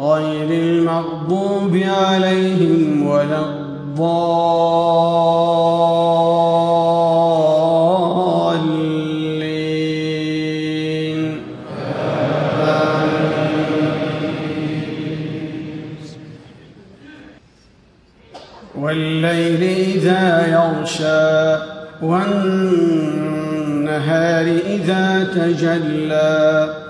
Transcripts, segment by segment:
غير المغضوب عليهم ولا الضالين. والليل إذا يغشى والنهار إذا تجلى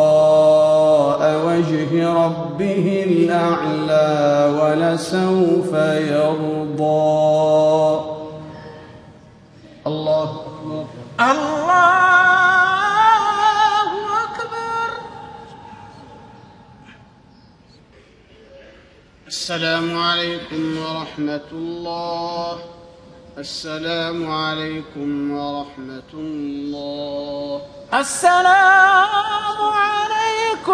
وجه ربه الأعلى ولسوف يرضى. الله أكبر. الله أكبر. السلام عليكم ورحمة الله. السلام عليكم ورحمة الله. السلام